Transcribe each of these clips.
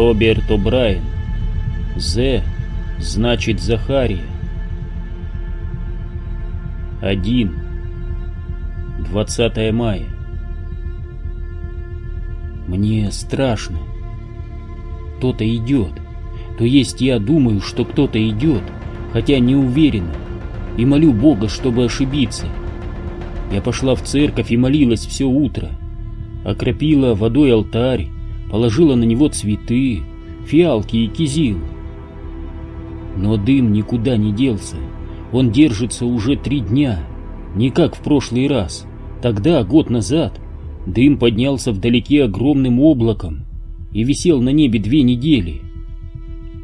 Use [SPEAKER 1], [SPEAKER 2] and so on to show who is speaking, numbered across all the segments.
[SPEAKER 1] Роберт О'Брайен. З значит Захария. Один. 20 мая. Мне страшно. Кто-то идет. То есть я думаю, что кто-то идет, хотя не уверена, и молю Бога, чтобы ошибиться. Я пошла в церковь и молилась все утро. Окропила водой алтарь, положила на него цветы, фиалки и кизил. Но дым никуда не делся. Он держится уже три дня, не как в прошлый раз. Тогда, год назад, дым поднялся вдалеке огромным облаком и висел на небе две недели.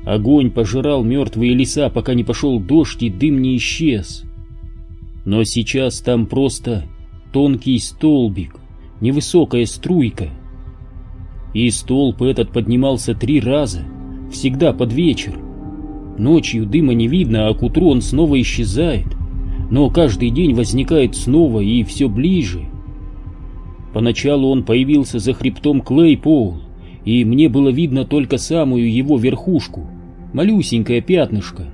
[SPEAKER 1] Огонь пожирал мертвые леса, пока не пошел дождь и дым не исчез. Но сейчас там просто тонкий столбик, невысокая струйка. И столб этот поднимался три раза, всегда под вечер. Ночью дыма не видно, а к утру он снова исчезает, но каждый день возникает снова и все ближе. Поначалу он появился за хребтом Клейпоул, и мне было видно только самую его верхушку, малюсенькое пятнышко.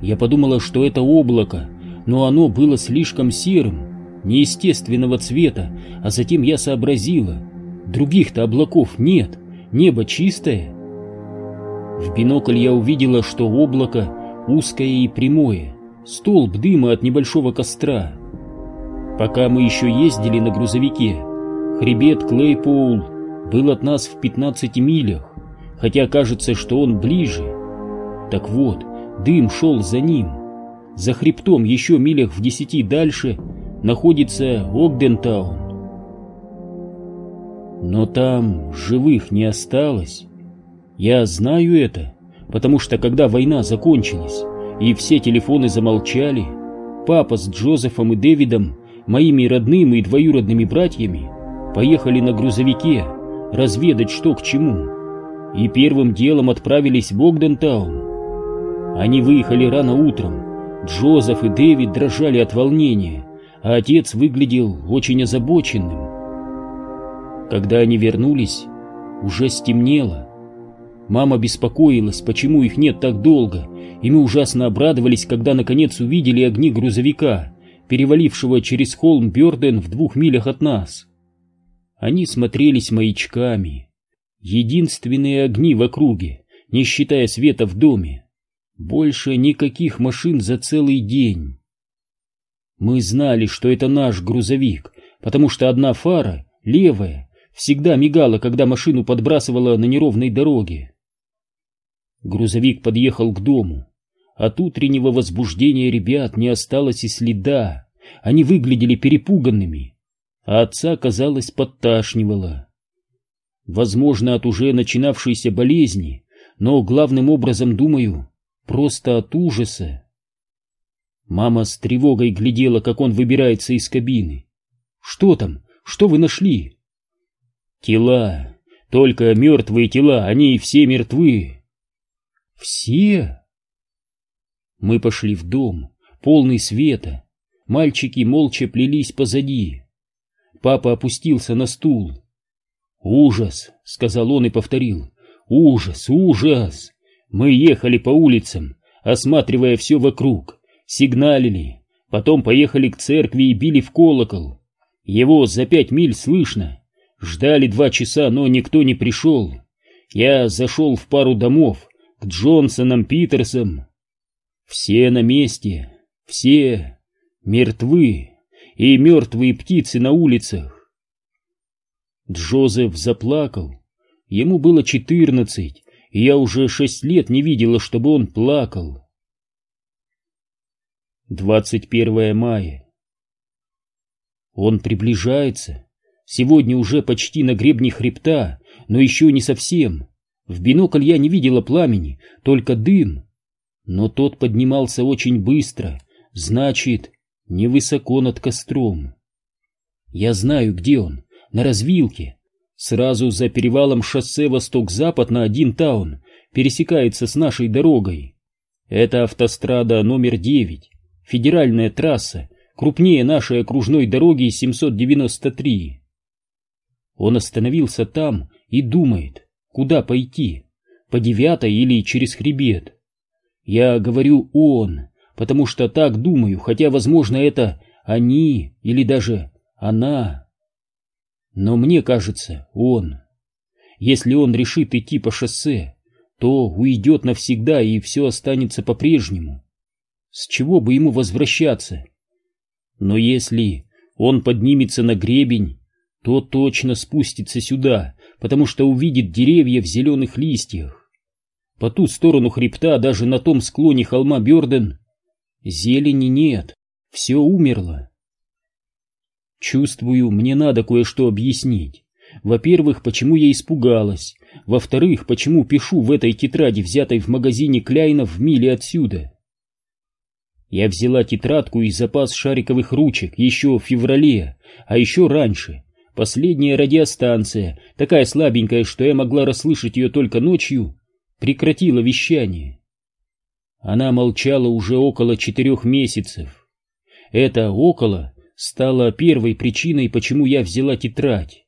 [SPEAKER 1] Я подумала, что это облако, но оно было слишком серым, неестественного цвета, а затем я сообразила, других-то облаков нет, небо чистое. В бинокль я увидела, что облако узкое и прямое, столб дыма от небольшого костра. Пока мы еще ездили на грузовике, хребет Клейпоул был от нас в 15 милях, хотя кажется, что он ближе. Так вот, дым шел за ним. За хребтом еще милях в десяти дальше находится Огдентаун. Но там живых не осталось. Я знаю это, потому что когда война закончилась и все телефоны замолчали, папа с Джозефом и Дэвидом, моими родными и двоюродными братьями, поехали на грузовике разведать, что к чему, и первым делом отправились в Богдентаун. Они выехали рано утром, Джозеф и Дэвид дрожали от волнения, а отец выглядел очень озабоченным. Когда они вернулись, уже стемнело. Мама беспокоилась, почему их нет так долго, и мы ужасно обрадовались, когда наконец увидели огни грузовика, перевалившего через холм Бёрден в двух милях от нас. Они смотрелись маячками, единственные огни в округе, не считая света в доме. Больше никаких машин за целый день. Мы знали, что это наш грузовик, потому что одна фара, левая, всегда мигала, когда машину подбрасывала на неровной дороге. Грузовик подъехал к дому. От утреннего возбуждения ребят не осталось и следа. Они выглядели перепуганными, а отца, казалось, подташнивало. Возможно, от уже начинавшейся болезни, но главным образом, думаю, просто от ужаса. Мама с тревогой глядела, как он выбирается из кабины. «Что там? Что вы нашли?» «Тела. Только мертвые тела, они все мертвы». «Все?» Мы пошли в дом, полный света. Мальчики молча плелись позади. Папа опустился на стул. «Ужас!» — сказал он и повторил. «Ужас! Ужас!» Мы ехали по улицам, осматривая все вокруг, сигналили, потом поехали к церкви и били в колокол. Его за пять миль слышно. Ждали два часа, но никто не пришел. Я зашел в пару домов, к Джонсонам, Питерсам. Все на месте, все мертвы, и мертвые птицы на улицах. Джозеф заплакал. Ему было четырнадцать, и я уже шесть лет не видела, чтобы он плакал. 21 мая. Он приближается. Сегодня уже почти на гребне хребта, но еще не совсем. В бинокль я не видела пламени, только дым. Но тот поднимался очень быстро, значит, невысоко над костром. Я знаю, где он, на развилке. Сразу за перевалом шоссе восток-запад на один таун пересекается с нашей дорогой. Это автострада номер 9, федеральная трасса, крупнее нашей окружной дороги 793. Он остановился там и думает, куда пойти, по девятой или через хребет. Я говорю «он», потому что так думаю, хотя, возможно, это они или даже она. Но мне кажется, он. Если он решит идти по шоссе, то уйдет навсегда и все останется по-прежнему. С чего бы ему возвращаться? Но если он поднимется на гребень, то точно спустится сюда, потому что увидит деревья в зеленых листьях. По ту сторону хребта, даже на том склоне холма Бёрден, зелени нет, все умерло. Чувствую, мне надо кое-что объяснить. Во-первых, почему я испугалась. Во-вторых, почему пишу в этой тетради, взятой в магазине Кляйна в миле отсюда. Я взяла тетрадку и запас шариковых ручек еще в феврале, а еще раньше. Последняя радиостанция, такая слабенькая, что я могла расслышать ее только ночью, прекратила вещание. Она молчала уже около четырех месяцев. Это «около» стало первой причиной, почему я взяла тетрадь.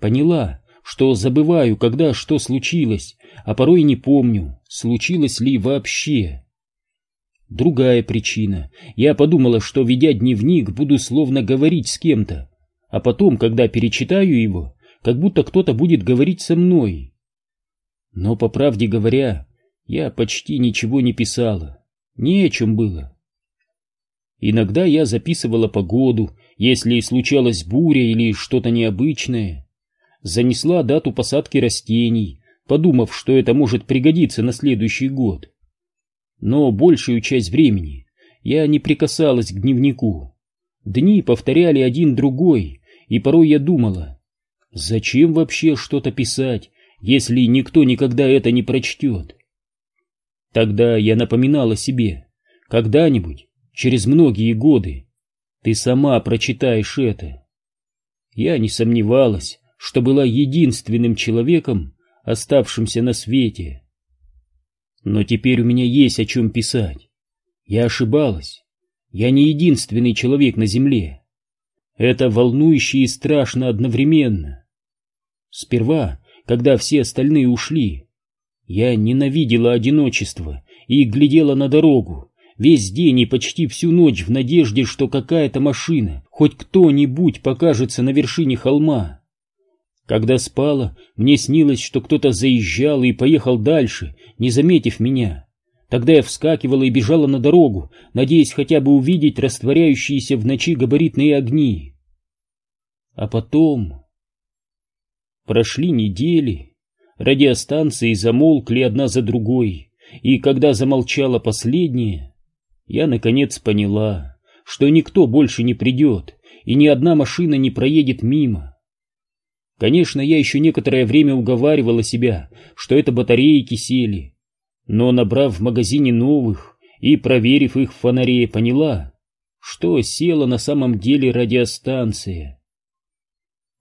[SPEAKER 1] Поняла, что забываю, когда что случилось, а порой не помню, случилось ли вообще. Другая причина. Я подумала, что, ведя дневник, буду словно говорить с кем-то, а потом, когда перечитаю его, как будто кто-то будет говорить со мной. Но, по правде говоря, я почти ничего не писала, не о чем было. Иногда я записывала погоду, если случалась буря или что-то необычное занесла дату посадки растений, подумав, что это может пригодиться на следующий год. Но большую часть времени я не прикасалась к дневнику. Дни повторяли один другой, и порой я думала, зачем вообще что-то писать, если никто никогда это не прочтет? Тогда я напоминала себе, когда-нибудь, через многие годы, ты сама прочитаешь это. Я не сомневалась, что была единственным человеком, оставшимся на свете. Но теперь у меня есть о чем писать. Я ошибалась. Я не единственный человек на земле. Это волнующе и страшно одновременно. Сперва, когда все остальные ушли, я ненавидела одиночество и глядела на дорогу, весь день и почти всю ночь в надежде, что какая-то машина, хоть кто-нибудь покажется на вершине холма. Когда спала, мне снилось, что кто-то заезжал и поехал дальше, не заметив меня. Тогда я вскакивала и бежала на дорогу, надеясь хотя бы увидеть растворяющиеся в ночи габаритные огни. А потом... Прошли недели, радиостанции замолкли одна за другой, и когда замолчала последняя, я наконец поняла, что никто больше не придет, и ни одна машина не проедет мимо. Конечно, я еще некоторое время уговаривала себя, что это батареи сели, но, набрав в магазине новых и проверив их в фонаре, поняла, что села на самом деле радиостанция.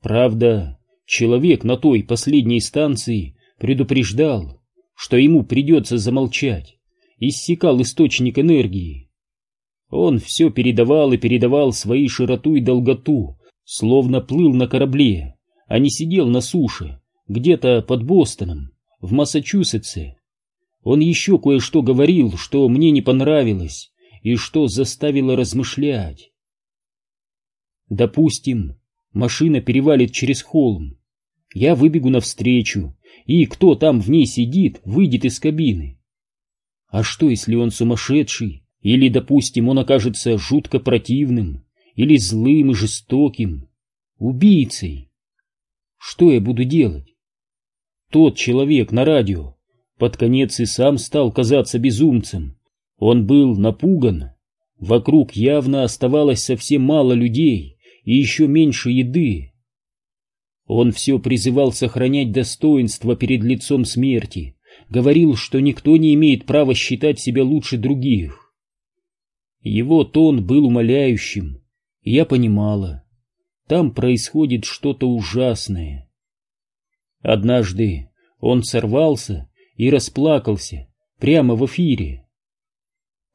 [SPEAKER 1] Правда, человек на той последней станции предупреждал, что ему придется замолчать, иссякал источник энергии. Он все передавал и передавал свои широту и долготу, словно плыл на корабле, а не сидел на суше, где-то под Бостоном, в Массачусетсе. Он еще кое-что говорил, что мне не понравилось и что заставило размышлять. Допустим, машина перевалит через холм. Я выбегу навстречу, и кто там в ней сидит, выйдет из кабины. А что, если он сумасшедший? Или, допустим, он окажется жутко противным, или злым и жестоким, убийцей? Что я буду делать? Тот человек на радио под конец и сам стал казаться безумцем. Он был напуган. Вокруг явно оставалось совсем мало людей и еще меньше еды. Он все призывал сохранять достоинство перед лицом смерти, говорил, что никто не имеет права считать себя лучше других. Его тон был умоляющим, и я понимала, там происходит что-то ужасное. Однажды он сорвался и расплакался прямо в эфире.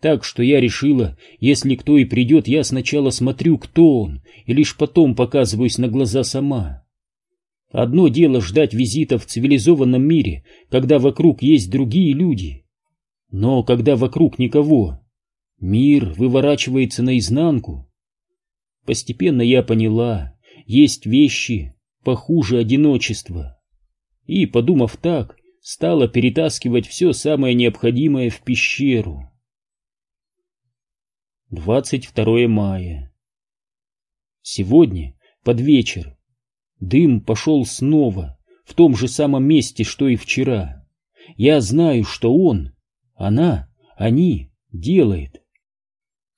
[SPEAKER 1] Так что я решила, если кто и придет, я сначала смотрю, кто он, и лишь потом показываюсь на глаза сама. Одно дело ждать визита в цивилизованном мире, когда вокруг есть другие люди. Но когда вокруг никого, мир выворачивается наизнанку. Постепенно я поняла, есть вещи похуже одиночества. И, подумав так, стала перетаскивать все самое необходимое в пещеру. 22 мая. Сегодня, под вечер, дым пошел снова, в том же самом месте, что и вчера. Я знаю, что он, она, они делает.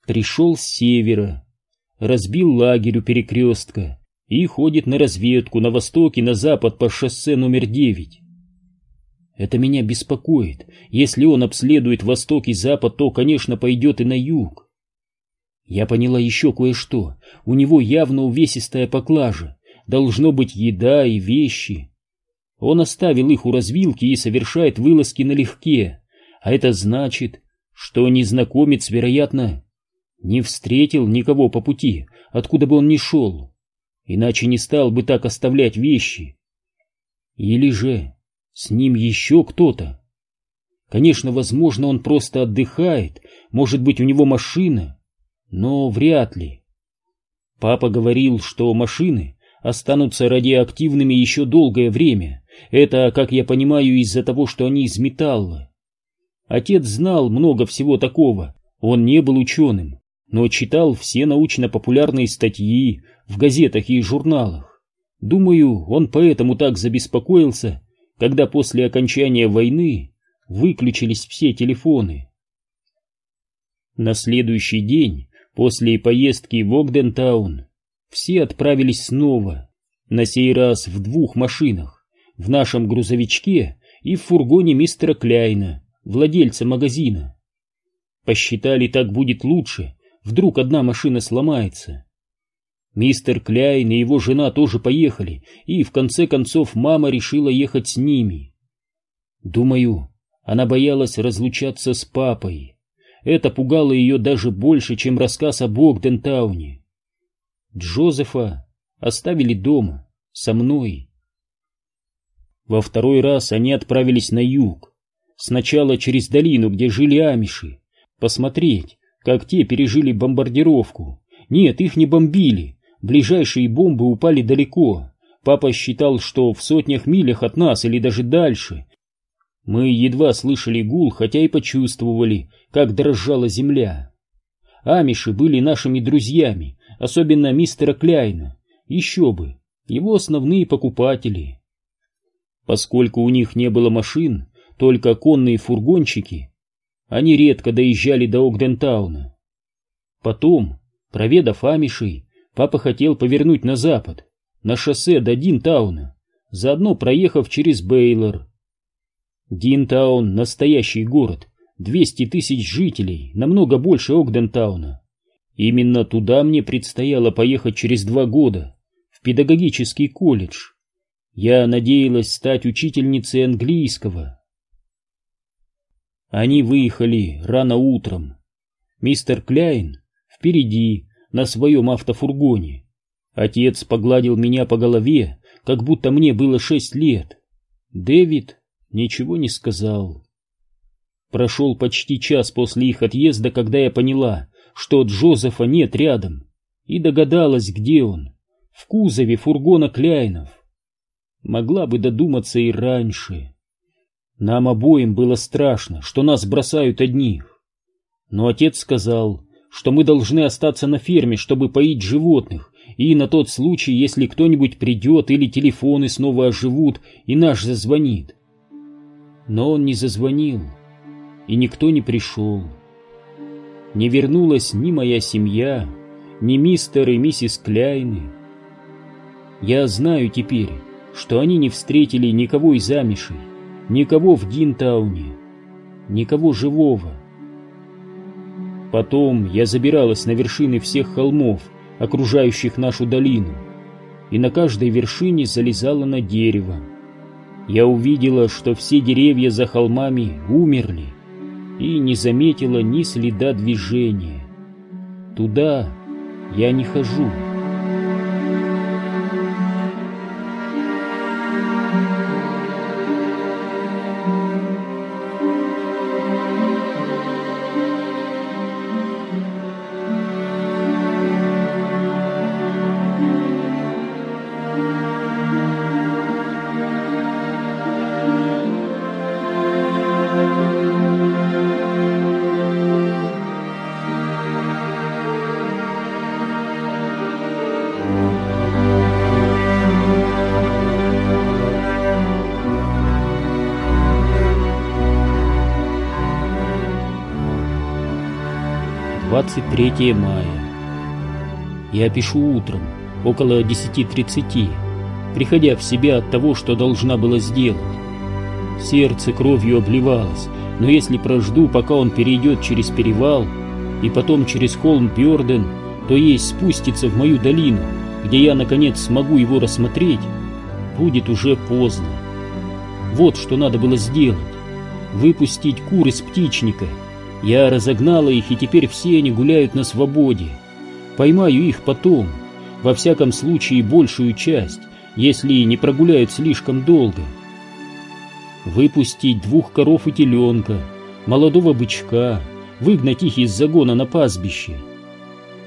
[SPEAKER 1] Пришел с севера, разбил лагерь у перекрестка и ходит на разведку на восток и на запад по шоссе номер девять. Это меня беспокоит. Если он обследует восток и запад, то, конечно, пойдет и на юг. Я поняла еще кое-что. У него явно увесистая поклажа. Должно быть еда и вещи. Он оставил их у развилки и совершает вылазки налегке. А это значит, что незнакомец, вероятно, не встретил никого по пути, откуда бы он ни шел. Иначе не стал бы так оставлять вещи. Или же с ним еще кто-то. Конечно, возможно, он просто отдыхает, может быть, у него машина, но вряд ли. Папа говорил, что машины останутся радиоактивными еще долгое время. Это, как я понимаю, из-за того, что они из металла. Отец знал много всего такого, он не был ученым, но читал все научно-популярные статьи в газетах и журналах. Думаю, он поэтому так забеспокоился, когда после окончания войны выключились все телефоны. На следующий день, после поездки в Огдентаун, все отправились снова, на сей раз в двух машинах, в нашем грузовичке и в фургоне мистера Кляйна, владельца магазина. Посчитали, так будет лучше, вдруг одна машина сломается. Мистер Кляйн и его жена тоже поехали, и в конце концов мама решила ехать с ними. Думаю, она боялась разлучаться с папой. Это пугало ее даже больше, чем рассказ о Богдентауне. Джозефа оставили дома, со мной. Во второй раз они отправились на юг, сначала через долину, где жили амиши, посмотреть, как те пережили бомбардировку. Нет, их не бомбили, Ближайшие бомбы упали далеко. Папа считал, что в сотнях милях от нас или даже дальше. Мы едва слышали гул, хотя и почувствовали, как дрожала земля. Амиши были нашими друзьями, особенно мистера Кляйна. Еще бы, его основные покупатели. Поскольку у них не было машин, только конные фургончики, они редко доезжали до Огдентауна. Потом, проведав Амишей, Папа хотел повернуть на запад, на шоссе до Динтауна, заодно проехав через Бейлор. Динтаун — настоящий город, 200 тысяч жителей, намного больше Огдентауна. Именно туда мне предстояло поехать через два года, в педагогический колледж. Я надеялась стать учительницей английского. Они выехали рано утром. Мистер Кляйн впереди, на своем автофургоне. Отец погладил меня по голове, как будто мне было шесть лет. Дэвид ничего не сказал. Прошел почти час после их отъезда, когда я поняла, что Джозефа нет рядом, и догадалась, где он, в кузове фургона Кляйнов. Могла бы додуматься и раньше. Нам обоим было страшно, что нас бросают одних. Но отец сказал, что мы должны остаться на ферме, чтобы поить животных, и на тот случай, если кто-нибудь придет или телефоны снова оживут, и наш зазвонит. Но он не зазвонил, и никто не пришел. Не вернулась ни моя семья, ни мистер и миссис Кляйны. Я знаю теперь, что они не встретили никого из Амишей, никого в Гинтауне, никого живого. Потом я забиралась на вершины всех холмов, окружающих нашу долину, и на каждой вершине залезала на дерево. Я увидела, что все деревья за холмами умерли, и не заметила ни следа движения. Туда я не хожу. 23 мая. Я пишу утром, около 10.30, приходя в себя от того, что должна была сделать. Сердце кровью обливалось, но если прожду, пока он перейдет через перевал и потом через холм Бёрден, то есть спустится в мою долину, где я, наконец, смогу его рассмотреть, будет уже поздно. Вот что надо было сделать. Выпустить кур из птичника. Я разогнала их, и теперь все они гуляют на свободе. Поймаю их потом, во всяком случае большую часть, если не прогуляют слишком долго. Выпустить двух коров и теленка, молодого бычка, выгнать их из загона на пастбище.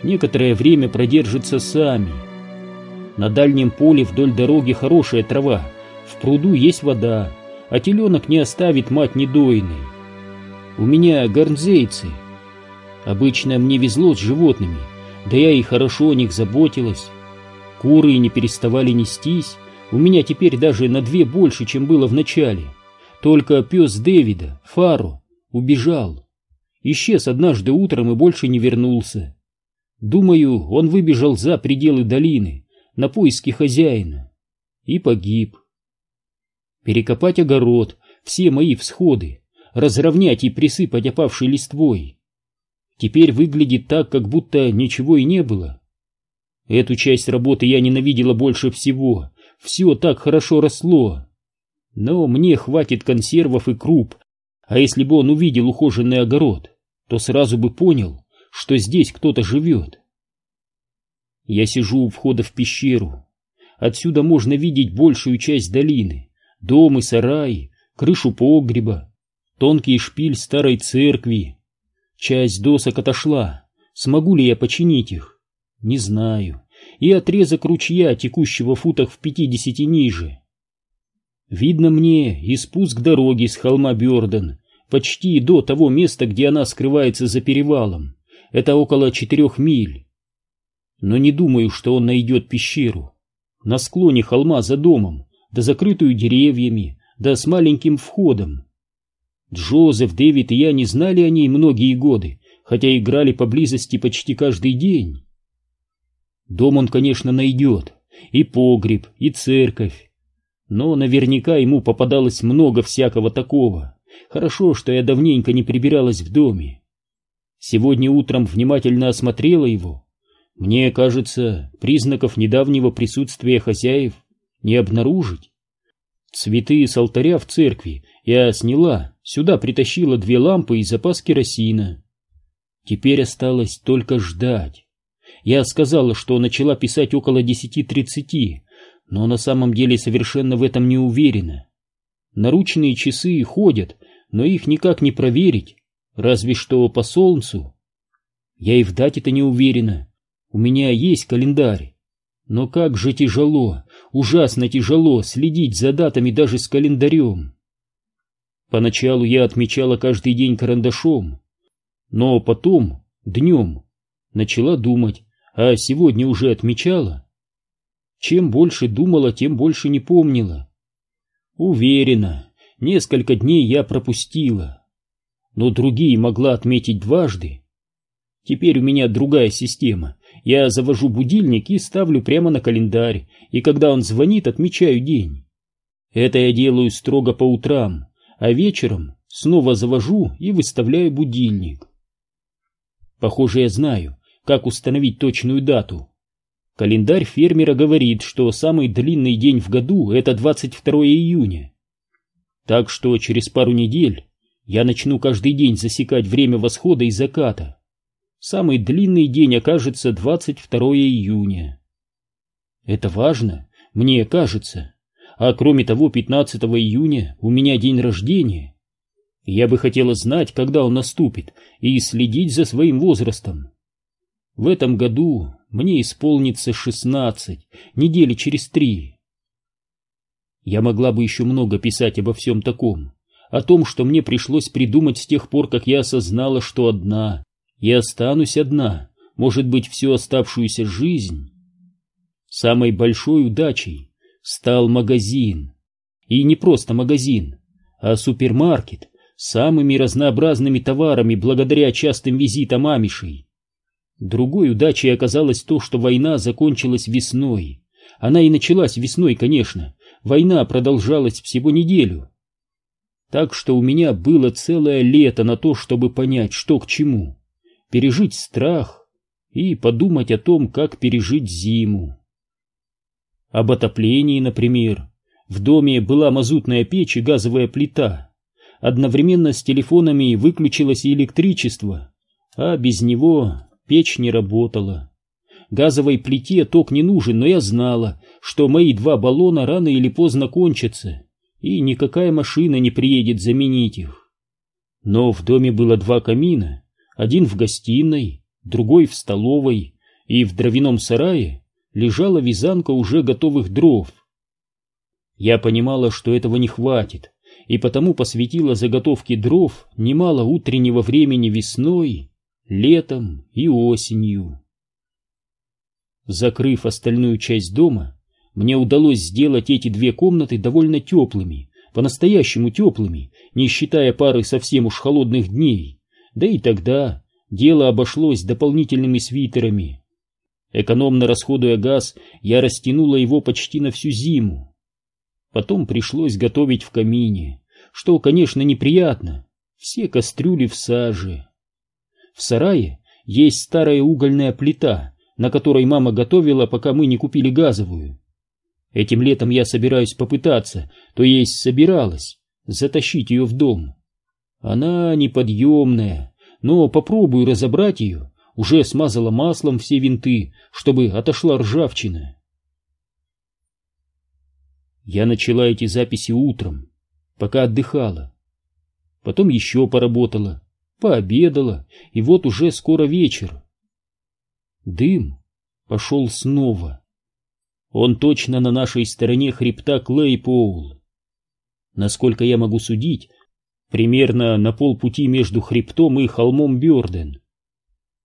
[SPEAKER 1] Некоторое время продержатся сами. На дальнем поле вдоль дороги хорошая трава, в пруду есть вода, а теленок не оставит мать недойной. У меня горнзейцы. Обычно мне везло с животными, да я и хорошо о них заботилась. Куры не переставали нестись, у меня теперь даже на две больше, чем было в начале. Только пес Дэвида, Фаро, убежал. Исчез однажды утром и больше не вернулся. Думаю, он выбежал за пределы долины, на поиски хозяина, и погиб. Перекопать огород, все мои всходы, разровнять и присыпать опавшей листвой. Теперь выглядит так, как будто ничего и не было. Эту часть работы я ненавидела больше всего, все так хорошо росло. Но мне хватит консервов и круп, а если бы он увидел ухоженный огород, то сразу бы понял, что здесь кто-то живет. Я сижу у входа в пещеру. Отсюда можно видеть большую часть долины, дом и сарай, крышу погреба, тонкий шпиль старой церкви. Часть досок отошла. Смогу ли я починить их? Не знаю. И отрезок ручья, текущего в футах в пятидесяти ниже. Видно мне и спуск дороги с холма Бёрден, почти до того места, где она скрывается за перевалом. Это около четырех миль. Но не думаю, что он найдет пещеру. На склоне холма за домом, да закрытую деревьями, да с маленьким входом. Джозеф, Дэвид и я не знали о ней многие годы, хотя играли поблизости почти каждый день. Дом он, конечно, найдет, и погреб, и церковь. Но наверняка ему попадалось много всякого такого. Хорошо, что я давненько не прибиралась в доме. Сегодня утром внимательно осмотрела его. Мне кажется, признаков недавнего присутствия хозяев не обнаружить. Цветы с алтаря в церкви я сняла, сюда притащила две лампы и запас керосина. Теперь осталось только ждать. Я сказала, что начала писать около десяти тридцати, но на самом деле совершенно в этом не уверена. Наручные часы ходят, но их никак не проверить, разве что по солнцу. Я и в дате-то не уверена. У меня есть календарь. Но как же тяжело, ужасно тяжело следить за датами даже с календарем. Поначалу я отмечала каждый день карандашом, но потом, днем, начала думать, а сегодня уже отмечала. Чем больше думала, тем больше не помнила. Уверена, несколько дней я пропустила, но другие могла отметить дважды. Теперь у меня другая система. Я завожу будильник и ставлю прямо на календарь, и когда он звонит, отмечаю день. Это я делаю строго по утрам, а вечером снова завожу и выставляю будильник. Похоже, я знаю, как установить точную дату. Календарь фермера говорит, что самый длинный день в году — это 22 июня. Так что через пару недель я начну каждый день засекать время восхода и заката. Самый длинный день окажется 22 июня. Это важно, мне кажется. А кроме того, 15 июня у меня день рождения. Я бы хотела знать, когда он наступит, и следить за своим возрастом. В этом году мне исполнится шестнадцать, недели через три. Я могла бы еще много писать обо всем таком, о том, что мне пришлось придумать с тех пор, как я осознала, что одна, и останусь одна, может быть, всю оставшуюся жизнь. Самой большой удачей стал магазин. И не просто магазин, а супермаркет с самыми разнообразными товарами благодаря частым визитам амишей. Другой удачей оказалось то, что война закончилась весной. Она и началась весной, конечно. Война продолжалась всего неделю. Так что у меня было целое лето на то, чтобы понять, что к чему. Пережить страх и подумать о том, как пережить зиму. Об отоплении, например. В доме была мазутная печь и газовая плита. Одновременно с телефонами выключилось и электричество, а без него печь не работала. Газовой плите ток не нужен, но я знала, что мои два баллона рано или поздно кончатся, и никакая машина не приедет заменить их. Но в доме было два камина, один в гостиной, другой в столовой, и в дровяном сарае лежала вязанка уже готовых дров. Я понимала, что этого не хватит, и потому посвятила заготовке дров немало утреннего времени весной, летом и осенью. Закрыв остальную часть дома, мне удалось сделать эти две комнаты довольно теплыми, по-настоящему теплыми, не считая пары совсем уж холодных дней, да и тогда дело обошлось дополнительными свитерами. Экономно расходуя газ, я растянула его почти на всю зиму. Потом пришлось готовить в камине, что, конечно, неприятно. Все кастрюли в саже. В сарае есть старая угольная плита, на которой мама готовила, пока мы не купили газовую. Этим летом я собираюсь попытаться, то есть собиралась, затащить ее в дом. Она неподъемная, но попробую разобрать ее, уже смазала маслом все винты, чтобы отошла ржавчина. Я начала эти записи утром, пока отдыхала. Потом еще поработала, пообедала, и вот уже скоро вечер. Дым пошел снова. Он точно на нашей стороне хребта Клейпоул. Насколько я могу судить, примерно на полпути между хребтом и холмом Бёрден.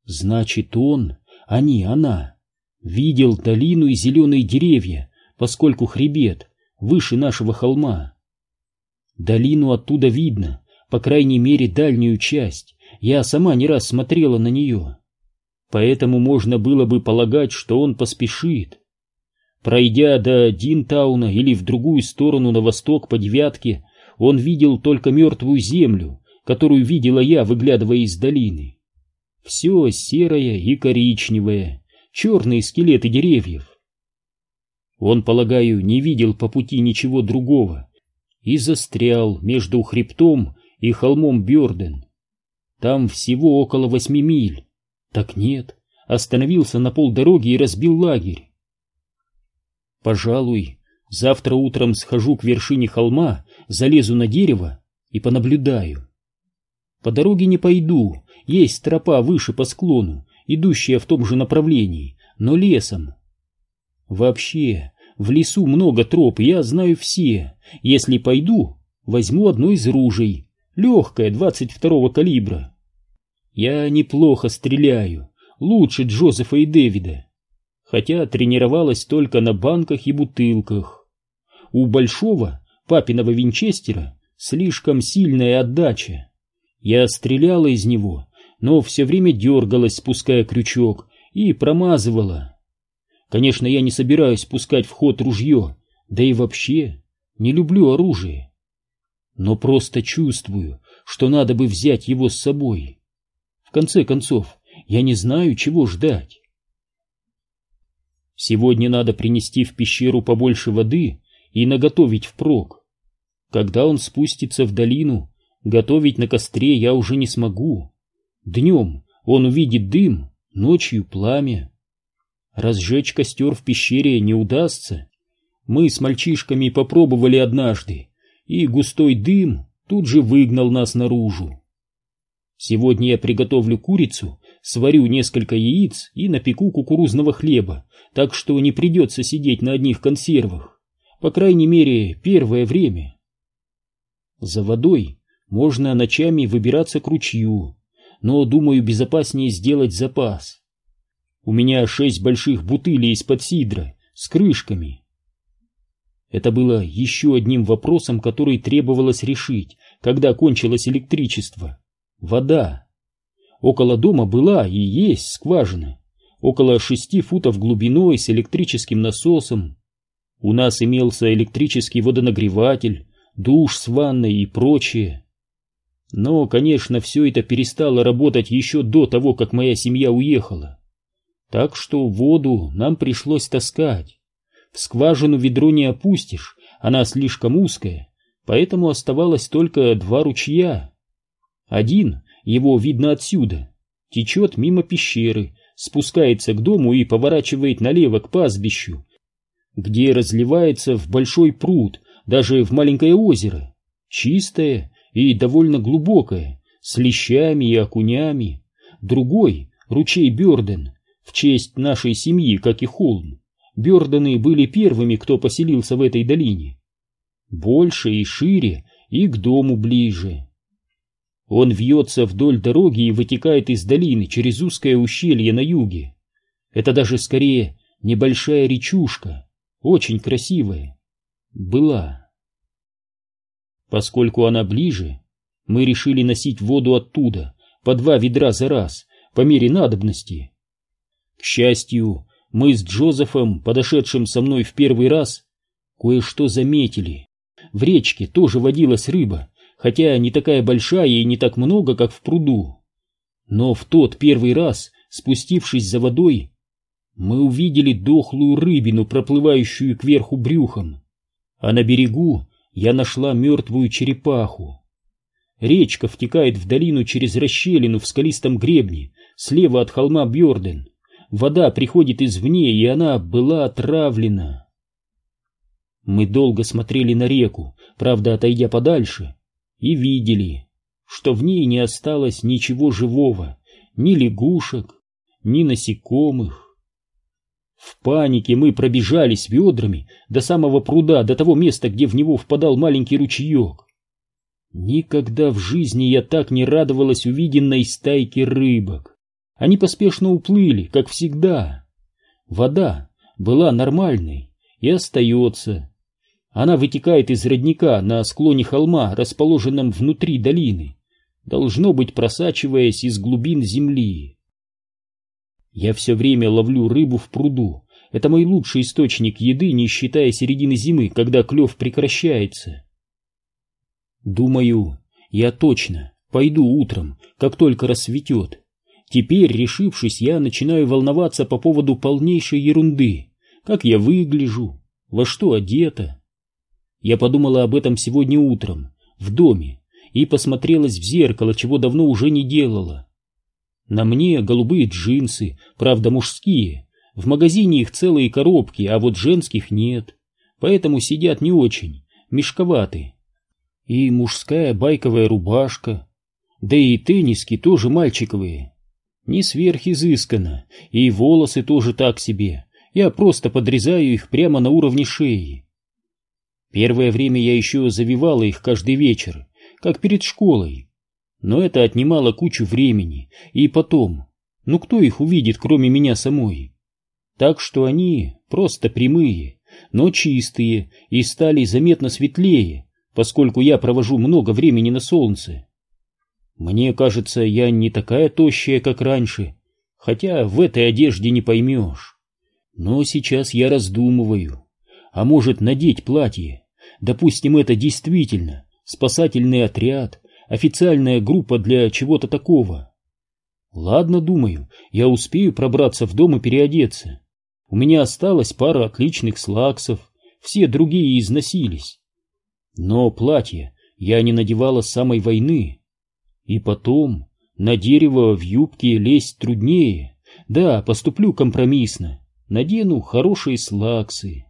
[SPEAKER 1] Значит, он, они, она, видел долину и зеленые деревья, поскольку хребет выше нашего холма. Долину оттуда видно, по крайней мере, дальнюю часть. Я сама не раз смотрела на нее. Поэтому можно было бы полагать, что он поспешит. Пройдя до Динтауна или в другую сторону на восток по девятке, он видел только мертвую землю, которую видела я, выглядывая из долины. Все серое и коричневое, черные скелеты деревьев. Он, полагаю, не видел по пути ничего другого и застрял между хребтом и холмом Бёрден. Там всего около восьми миль. Так нет, остановился на полдороги и разбил лагерь. Пожалуй, завтра утром схожу к вершине холма, залезу на дерево и понаблюдаю. По дороге не пойду, есть тропа выше по склону, идущая в том же направлении, но лесом. Вообще, в лесу много троп, я знаю все. Если пойду, возьму одну из ружей, легкое, 22-го калибра. Я неплохо стреляю, лучше Джозефа и Дэвида, хотя тренировалась только на банках и бутылках. У большого, папиного винчестера, слишком сильная отдача. Я стреляла из него, но все время дергалась, спуская крючок, и промазывала. Конечно, я не собираюсь пускать в ход ружье, да и вообще не люблю оружие. Но просто чувствую, что надо бы взять его с собой. В конце концов, я не знаю, чего ждать. Сегодня надо принести в пещеру побольше воды и наготовить впрок. Когда он спустится в долину, готовить на костре я уже не смогу. Днем он увидит дым, ночью пламя. Разжечь костер в пещере не удастся. Мы с мальчишками попробовали однажды, и густой дым тут же выгнал нас наружу. Сегодня я приготовлю курицу, сварю несколько яиц и напеку кукурузного хлеба, так что не придется сидеть на одних консервах. По крайней мере, первое время. За водой можно ночами выбираться к ручью, но, думаю, безопаснее сделать запас. У меня шесть больших бутылей из-под сидра с крышками. Это было еще одним вопросом, который требовалось решить, когда кончилось электричество. Вода. Около дома была и есть скважина, около шести футов глубиной с электрическим насосом. У нас имелся электрический водонагреватель, душ с ванной и прочее. Но, конечно, все это перестало работать еще до того, как моя семья уехала. Так что воду нам пришлось таскать. В скважину ведро не опустишь, она слишком узкая, поэтому оставалось только два ручья. Один, его видно отсюда, течет мимо пещеры, спускается к дому и поворачивает налево к пастбищу, где разливается в большой пруд, даже в маленькое озеро, чистое и довольно глубокое, с лещами и окунями. Другой, ручей Бёрден, в честь нашей семьи, как и холм. Бёрдены были первыми, кто поселился в этой долине. Больше и шире, и к дому ближе. Он вьется вдоль дороги и вытекает из долины через узкое ущелье на юге. Это даже скорее небольшая речушка, очень красивая. Была. Поскольку она ближе, мы решили носить воду оттуда, по два ведра за раз, по мере надобности. К счастью, мы с Джозефом, подошедшим со мной в первый раз, кое-что заметили. В речке тоже водилась рыба, хотя не такая большая и не так много, как в пруду. Но в тот первый раз, спустившись за водой, мы увидели дохлую рыбину, проплывающую кверху брюхом, а на берегу я нашла мертвую черепаху. Речка втекает в долину через расщелину в скалистом гребне, слева от холма Бьорден. Вода приходит извне, и она была отравлена. Мы долго смотрели на реку, правда, отойдя подальше, и видели, что в ней не осталось ничего живого, ни лягушек, ни насекомых. В панике мы пробежались ведрами до самого пруда, до того места, где в него впадал маленький ручеек. Никогда в жизни я так не радовалась увиденной стайке рыбок. Они поспешно уплыли, как всегда. Вода была нормальной и остается. Она вытекает из родника на склоне холма, расположенном внутри долины, должно быть просачиваясь из глубин земли. Я все время ловлю рыбу в пруду. Это мой лучший источник еды, не считая середины зимы, когда клев прекращается. Думаю, я точно пойду утром, как только рассветет, Теперь, решившись, я начинаю волноваться по поводу полнейшей ерунды. Как я выгляжу, во что одета. Я подумала об этом сегодня утром, в доме, и посмотрелась в зеркало, чего давно уже не делала. На мне голубые джинсы, правда мужские, в магазине их целые коробки, а вот женских нет, поэтому сидят не очень, мешковаты. И мужская байковая рубашка, да и тенниски тоже мальчиковые, не сверхизысканно, и волосы тоже так себе. Я просто подрезаю их прямо на уровне шеи. Первое время я еще завивала их каждый вечер, как перед школой. Но это отнимало кучу времени, и потом, ну кто их увидит, кроме меня самой? Так что они просто прямые, но чистые и стали заметно светлее, поскольку я провожу много времени на солнце. Мне кажется, я не такая тощая, как раньше, хотя в этой одежде не поймешь. Но сейчас я раздумываю. А может, надеть платье? Допустим, это действительно спасательный отряд, официальная группа для чего-то такого. Ладно, думаю, я успею пробраться в дом и переодеться. У меня осталась пара отличных слаксов, все другие износились. Но платье я не надевала с самой войны. И потом, на дерево в юбке лезть труднее. Да, поступлю компромиссно. Надену хорошие слаксы.